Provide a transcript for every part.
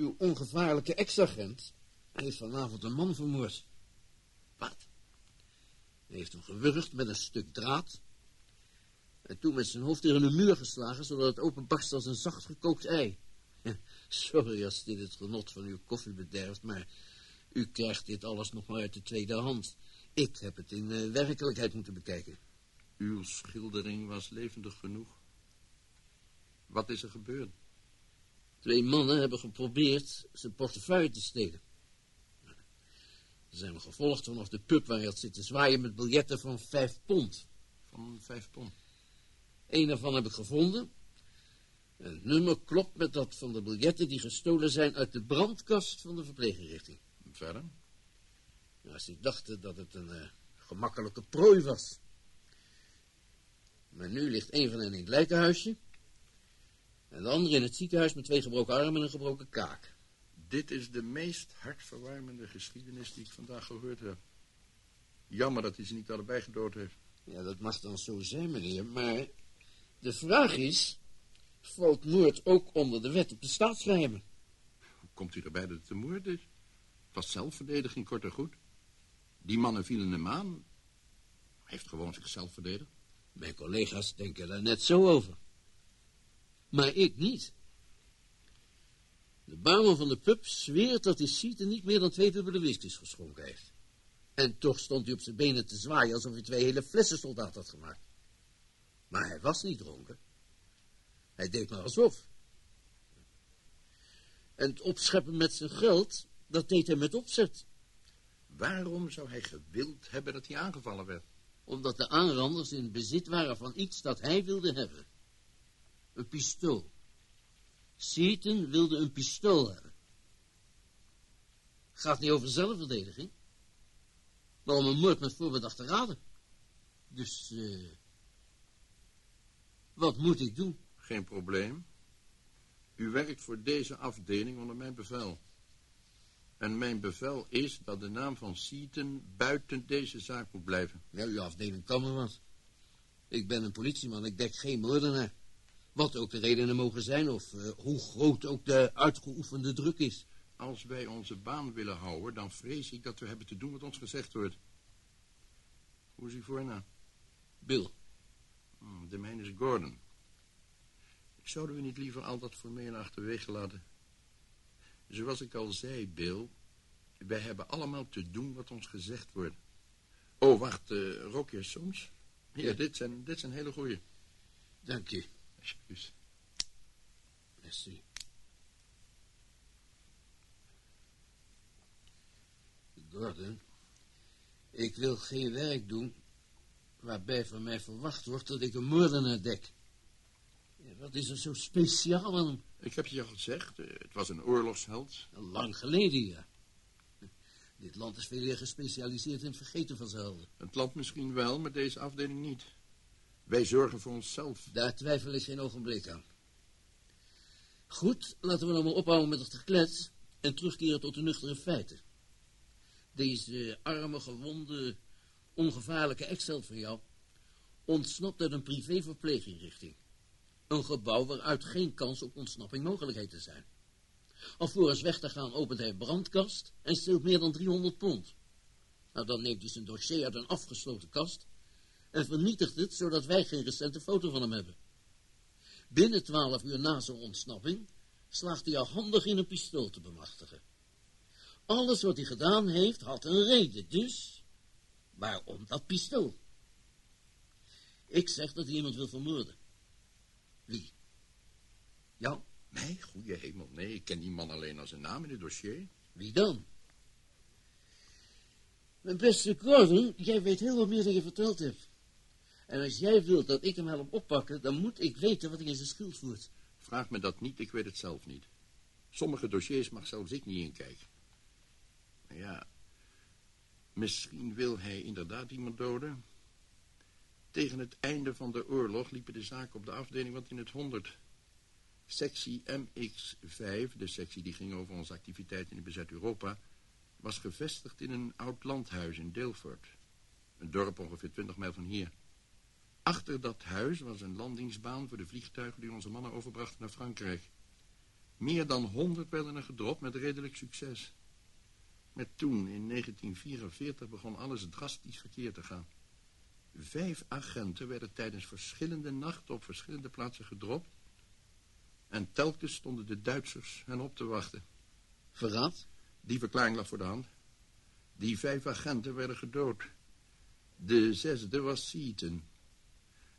Uw ongevaarlijke ex-agent heeft vanavond een man vermoord. Wat? Hij heeft hem gewurgd met een stuk draad. En toen met zijn hoofd tegen een muur geslagen, zodat het openbarst als een zacht gekookt ei. Sorry als dit het genot van uw koffie bederft, maar u krijgt dit alles nog maar uit de tweede hand. Ik heb het in uh, werkelijkheid moeten bekijken. Uw schildering was levendig genoeg. Wat is er gebeurd? Twee mannen hebben geprobeerd zijn portefeuille te stelen. Ze zijn we gevolgd vanaf de pub waar hij had zitten zwaaien met biljetten van vijf pond. Van vijf pond? Eén ervan heb ik gevonden. Het nummer klopt met dat van de biljetten die gestolen zijn uit de brandkast van de verpleeginrichting. Verder? Ja, ze dachten dat het een uh, gemakkelijke prooi was. Maar nu ligt een van hen in het lijkenhuisje. En de andere in het ziekenhuis met twee gebroken armen en een gebroken kaak. Dit is de meest hartverwarmende geschiedenis die ik vandaag gehoord heb. Jammer dat hij ze niet allebei gedood heeft. Ja, dat mag dan zo zijn, meneer. Maar de vraag is... valt moord ook onder de wet op de staatsgeheimen? Hoe komt u erbij dat het een moord is? Het was zelfverdediging, kort en goed. Die mannen vielen hem aan. Hij heeft gewoon zichzelf verdedigd. Mijn collega's denken daar net zo over. Maar ik niet. De barman van de pub zweert dat hij Sieten niet meer dan twee dubbele whiskies geschonken heeft. En toch stond hij op zijn benen te zwaaien alsof hij twee hele flessen soldaat had gemaakt. Maar hij was niet dronken. Hij deed maar alsof. En het opscheppen met zijn geld, dat deed hij met opzet. Waarom zou hij gewild hebben dat hij aangevallen werd? Omdat de aanranders in bezit waren van iets dat hij wilde hebben. Een pistool. Seaton wilde een pistool hebben. Gaat niet over zelfverdediging. Maar om een moord met voorbedachte raden. Dus, uh, wat moet ik doen? Geen probleem. U werkt voor deze afdeling onder mijn bevel. En mijn bevel is dat de naam van Seaton buiten deze zaak moet blijven. Ja, uw afdeling kan me wat. Ik ben een politieman, ik dek geen moordenaar. Wat ook de redenen mogen zijn, of uh, hoe groot ook de uitgeoefende druk is. Als wij onze baan willen houden, dan vrees ik dat we hebben te doen wat ons gezegd wordt. Hoe is uw voornaam? Bill. Hmm, de mijne is Gordon. Zouden we niet liever al dat formeel achterwege laten? Zoals ik al zei, Bill, wij hebben allemaal te doen wat ons gezegd wordt. Oh, wacht, uh, rook je soms? Ja, ja, dit zijn, dit zijn hele goeie. Dank je. Alsjeblieft. Merci. Gordon, ik wil geen werk doen waarbij van mij verwacht wordt dat ik een moordenaar dek. Wat is er zo speciaal aan? Ik heb je al gezegd, eh, het was een oorlogsheld. Lang geleden, ja. Dit land is veel meer gespecialiseerd in het vergeten van zijn helden. Het land misschien wel, maar deze afdeling niet. Wij zorgen voor onszelf. Daar twijfel ik geen ogenblik aan. Goed, laten we nou maar ophouden met het geklets en terugkeren tot de nuchtere feiten. Deze arme, gewonde, ongevaarlijke ex van jou ontsnapt uit een privéverpleeginrichting. Een gebouw waaruit geen kans op ontsnapping mogelijkheden zijn. Alvorens weg te gaan opent hij brandkast en steelt meer dan 300 pond. Nou, dan neemt hij zijn dossier uit een afgesloten kast en vernietigt het, zodat wij geen recente foto van hem hebben. Binnen twaalf uur na zijn ontsnapping slaagt hij al handig in een pistool te bemachtigen. Alles wat hij gedaan heeft, had een reden, dus waarom dat pistool? Ik zeg dat hij iemand wil vermoorden. Wie? Jou? Nee, goede hemel, nee. Ik ken die man alleen als een naam in het dossier. Wie dan? Mijn beste Gordon, jij weet heel wat meer dan je verteld hebt. En als jij wilt dat ik hem help oppakken, dan moet ik weten wat ik in zijn schild voert. Vraag me dat niet, ik weet het zelf niet. Sommige dossiers mag zelfs ik niet inkijken. Ja, misschien wil hij inderdaad iemand doden. Tegen het einde van de oorlog liepen de zaken op de afdeling wat in het honderd. Sectie MX5, de sectie die ging over onze activiteiten in bezet Europa, was gevestigd in een oud landhuis in Delfort. Een dorp ongeveer 20 mijl van hier. Achter dat huis was een landingsbaan voor de vliegtuigen die onze mannen overbrachten naar Frankrijk. Meer dan honderd werden er gedropt met redelijk succes. Maar toen, in 1944, begon alles drastisch verkeerd te gaan. Vijf agenten werden tijdens verschillende nachten op verschillende plaatsen gedropt. En telkens stonden de Duitsers hen op te wachten. Verraad? Die verklaring lag voor de hand. Die vijf agenten werden gedood. De zesde was Seaton.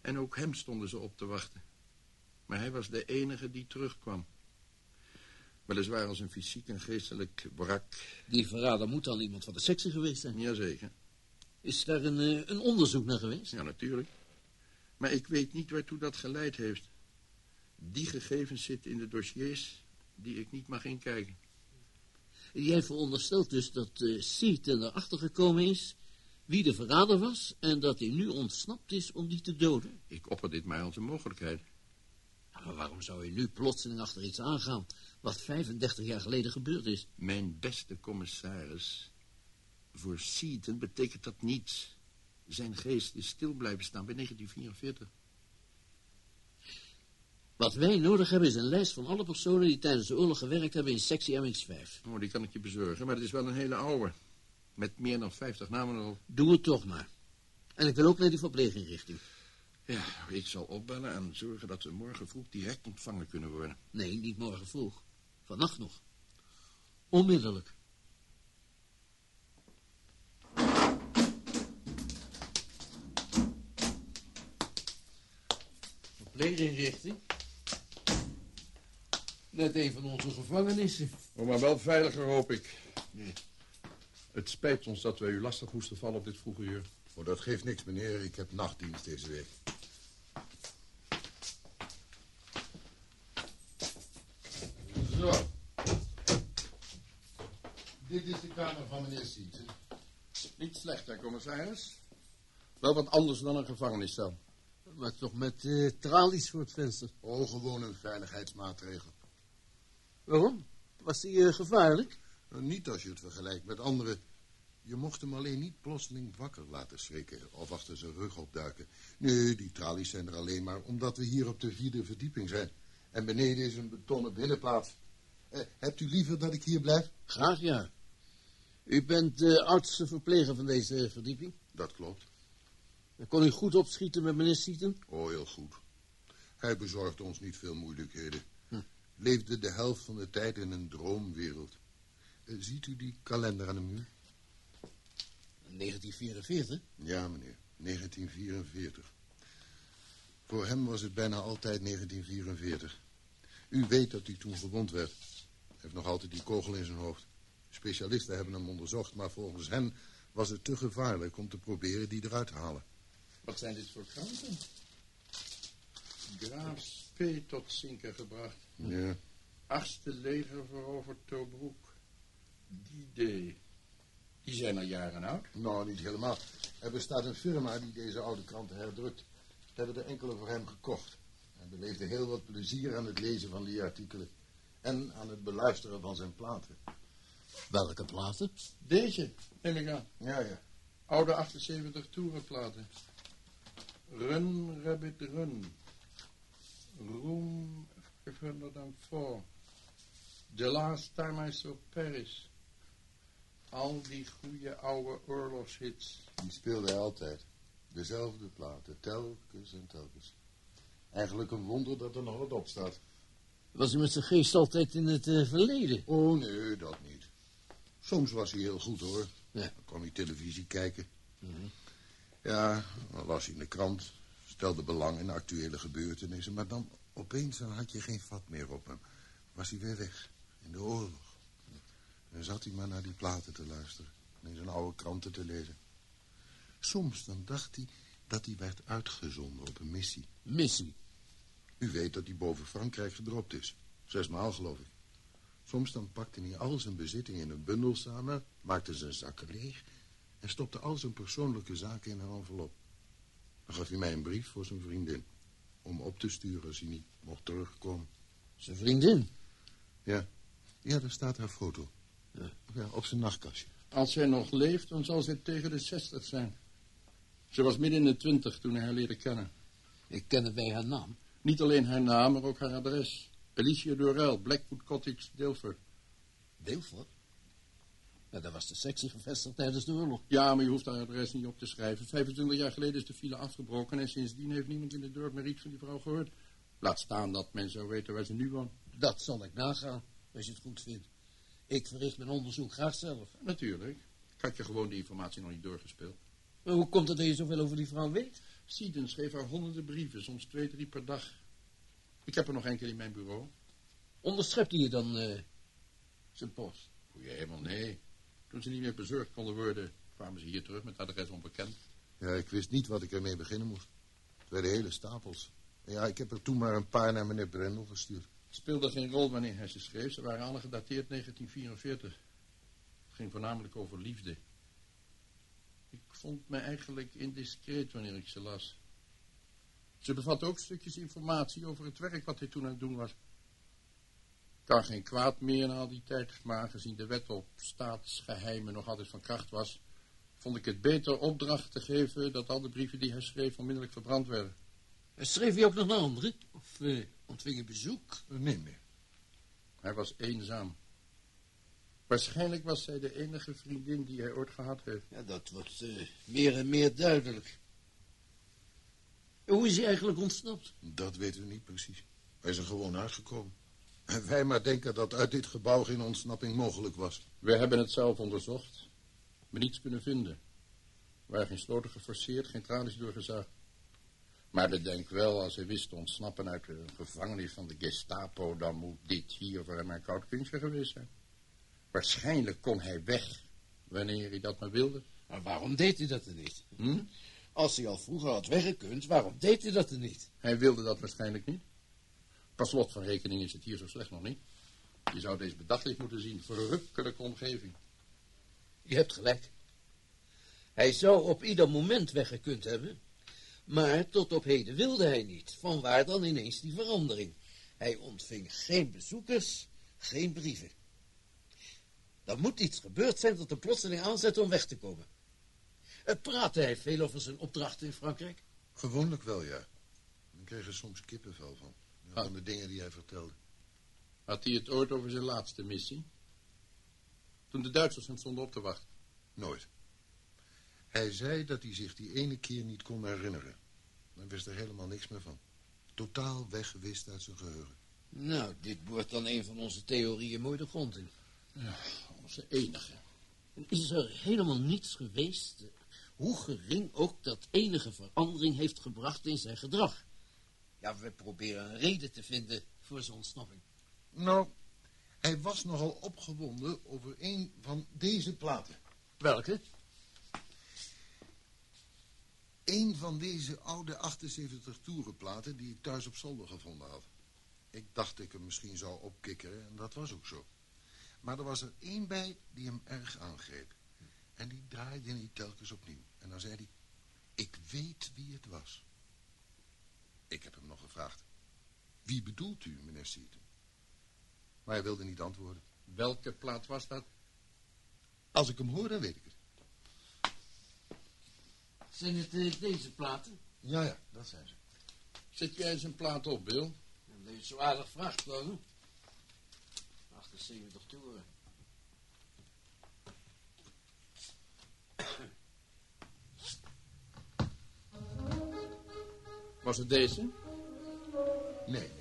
En ook hem stonden ze op te wachten. Maar hij was de enige die terugkwam. Weliswaar als een fysiek en geestelijk brak. Die verrader moet dan iemand van de sectie geweest zijn. Jazeker. Is daar een, eh, een onderzoek naar geweest? Ja, natuurlijk. Maar ik weet niet waartoe dat geleid heeft. Die gegevens zitten in de dossiers die ik niet mag inkijken. Jij veronderstelt dus dat uh, Seaton erachter gekomen is wie de verrader was en dat hij nu ontsnapt is om die te doden. Ik opper dit maar als een mogelijkheid. Maar waarom zou je nu plotseling achter iets aangaan wat 35 jaar geleden gebeurd is? Mijn beste commissaris, voor Seaton betekent dat niets. Zijn geest is stil blijven staan bij 1944. Wat wij nodig hebben is een lijst van alle personen die tijdens de oorlog gewerkt hebben in sectie MX5. Oh, die kan ik je bezorgen, maar het is wel een hele oude. Met meer dan 50 namen erop. Doe het toch maar. En ik wil ook naar die verpleeginrichting. Ja, ik zal opbellen en zorgen dat we morgen vroeg direct ontvangen kunnen worden. Nee, niet morgen vroeg. Vannacht nog. Onmiddellijk. Verpleeginrichting? Net een van onze gevangenissen. Oh, maar wel veiliger, hoop ik. Nee. Het spijt ons dat wij u lastig moesten vallen op dit vroege uur. Oh, dat geeft niks, meneer. Ik heb nachtdienst deze week. Zo. Dit is de kamer van meneer Sieten. Niet slecht, hè, commissaris? Wel wat anders dan een gevangeniscel. Maar toch met uh, tralies voor het venster. Oh, gewoon een veiligheidsmaatregel. Waarom? Was die uh, gevaarlijk? Nou, niet als je het vergelijkt met anderen. Je mocht hem alleen niet plotseling wakker laten schrikken of achter zijn rug opduiken. Nee, die tralies zijn er alleen maar omdat we hier op de vierde verdieping zijn. En beneden is een betonnen binnenplaats. Eh, hebt u liever dat ik hier blijf? Graag, ja. U bent de oudste verpleger van deze verdieping? Dat klopt. En kon u goed opschieten met meneer Sieten? Oh, heel goed. Hij bezorgde ons niet veel moeilijkheden. Hm. Leefde de helft van de tijd in een droomwereld. Ziet u die kalender aan de muur? 1944? Ja, meneer. 1944. Voor hem was het bijna altijd 1944. U weet dat hij toen gewond werd. Hij heeft nog altijd die kogel in zijn hoofd. Specialisten hebben hem onderzocht, maar volgens hen was het te gevaarlijk om te proberen die eruit te halen. Wat zijn dit voor kranten? Graaf P. tot zinken gebracht. Ja. Achtste leger veroverd Tobruk. Die D. Die zijn al jaren oud. Nou, niet helemaal. Er bestaat een firma die deze oude kranten herdrukt. We hebben er enkele voor hem gekocht. Hij beleefde heel wat plezier aan het lezen van die artikelen. En aan het beluisteren van zijn platen. Welke platen? Deze, neem ik aan. Ja, ja. Oude 78 toerenplaten. Run, Rabbit, Run. Room 504. The last time I saw Paris. Al die goede oude oorlogshits. Die speelde hij altijd. Dezelfde platen, telkens en telkens. Eigenlijk een wonder dat er nog wat op staat. Was hij met zijn geest altijd in het uh, verleden? Oh, nee, dat niet. Soms was hij heel goed, hoor. Ja. Dan kwam hij televisie kijken. Mm -hmm. Ja, dan las hij in de krant. Stelde belang in actuele gebeurtenissen. Maar dan opeens dan had je geen vat meer op hem. Was hij weer weg. In de oorlog. Dan zat hij maar naar die platen te luisteren. En in zijn oude kranten te lezen. Soms dan dacht hij dat hij werd uitgezonden op een missie. Missie? U weet dat hij boven Frankrijk gedropt is. Zesmaal, geloof ik. Soms dan pakte hij al zijn bezitting in een bundel samen, maakte zijn zakken leeg... en stopte al zijn persoonlijke zaken in een envelop. Dan gaf hij mij een brief voor zijn vriendin... om op te sturen als hij niet mocht terugkomen. Zijn vriendin? Ja, ja daar staat haar foto. Ja. op zijn nachtkastje. Als zij nog leeft, dan zal ze tegen de zestig zijn. Ze was midden in de twintig toen hij haar leerde kennen. Ik ken het bij haar naam. Niet alleen haar naam, maar ook haar adres. Alicia Dorel, Blackwood Cottage, Dilford. Dilford? Nou, daar was de sectie gevestigd tijdens de oorlog. Ja, maar je hoeft daar adres niet op te schrijven. 25 jaar geleden is de file afgebroken en sindsdien heeft niemand in het dorp meer iets van die vrouw gehoord. Laat staan dat men zou weten waar ze nu woont. Dat zal ik nagaan, als je het goed vindt. Ik verricht mijn onderzoek graag zelf. Natuurlijk. Ik had je gewoon die informatie nog niet doorgespeeld. Maar hoe komt het dat je zoveel over die vrouw weet? Sieden schreef haar honderden brieven, soms twee, drie per dag. Ik heb er nog enkele in mijn bureau. Onderschept hij je dan uh, zijn post? Ja, helemaal nee. Toen ze niet meer bezorgd konden worden, kwamen ze hier terug met adres onbekend. Ja, ik wist niet wat ik ermee beginnen moest. Het werden hele stapels. Ja, ik heb er toen maar een paar naar meneer Brendel gestuurd. Speelde geen rol wanneer hij ze schreef. Ze waren alle gedateerd 1944. Het ging voornamelijk over liefde. Ik vond me eigenlijk indiscreet wanneer ik ze las. Ze bevatte ook stukjes informatie over het werk wat hij toen aan het doen was. Kan geen kwaad meer na al die tijd, maar aangezien de wet op staatsgeheimen nog altijd van kracht was, vond ik het beter opdracht te geven dat al de brieven die hij schreef onmiddellijk verbrand werden. Schreef hij ook nog naar anderen? Of uh, ontving hij bezoek? Nee meer. Hij was eenzaam. Waarschijnlijk was zij de enige vriendin die hij ooit gehad heeft. Ja, dat wordt uh, meer en meer duidelijk. Hoe is hij eigenlijk ontsnapt? Dat weten we niet precies. Hij is er gewoon uitgekomen. En wij maar denken dat uit dit gebouw geen ontsnapping mogelijk was. We hebben het zelf onderzocht, maar niets kunnen vinden. Er waren geen sloten geforceerd, geen tralies doorgezaagd. Maar ik denk wel, als hij wist te ontsnappen uit de gevangenis van de Gestapo... dan moet dit hier voor hem een koud kunstje geweest zijn. Waarschijnlijk kon hij weg, wanneer hij dat maar wilde. Maar waarom deed hij dat er niet? Hm? Als hij al vroeger had weggekund, waarom deed hij dat er niet? Hij wilde dat waarschijnlijk niet. Per slot van rekening is het hier zo slecht nog niet. Je zou deze bedachtelijk moeten zien. Verrukkelijke omgeving. Je hebt gelijk. Hij zou op ieder moment weggekund hebben. Maar tot op heden wilde hij niet. Vanwaar dan ineens die verandering. Hij ontving geen bezoekers, geen brieven. Er moet iets gebeurd zijn dat hem plotseling aanzet om weg te komen. Praatte hij veel over zijn opdrachten in Frankrijk? Gewoonlijk wel, ja. Ik kreeg er soms kippenvel van. Ah. Van de dingen die hij vertelde. Had hij het ooit over zijn laatste missie? Toen de Duitsers hem stonden op te wachten? Nooit. Hij zei dat hij zich die ene keer niet kon herinneren. Dan wist er helemaal niks meer van. Totaal weggewist uit zijn geheugen. Nou, dit wordt dan een van onze theorieën mooi de grond in. Ja, onze enige. Is er helemaal niets geweest, hoe gering ook dat enige verandering heeft gebracht in zijn gedrag? Ja, we proberen een reden te vinden voor zijn ontsnapping. Nou, hij was nogal opgewonden over een van deze platen. Welke? Een van deze oude 78 toerenplaten die ik thuis op zolder gevonden had. Ik dacht ik hem misschien zou opkikkeren en dat was ook zo. Maar er was er één bij die hem erg aangreep. En die draaide niet telkens opnieuw. En dan zei hij, ik weet wie het was. Ik heb hem nog gevraagd. Wie bedoelt u, meneer Seaton? Maar hij wilde niet antwoorden. Welke plaat was dat? Als ik hem hoor, dan weet ik het. Zijn het uh, deze platen? Ja, ja, dat zijn ze. Zet jij eens een plaat op, Bill? Dat je zo aardig vraagt, dan. 78 toeren. Was het deze? Nee,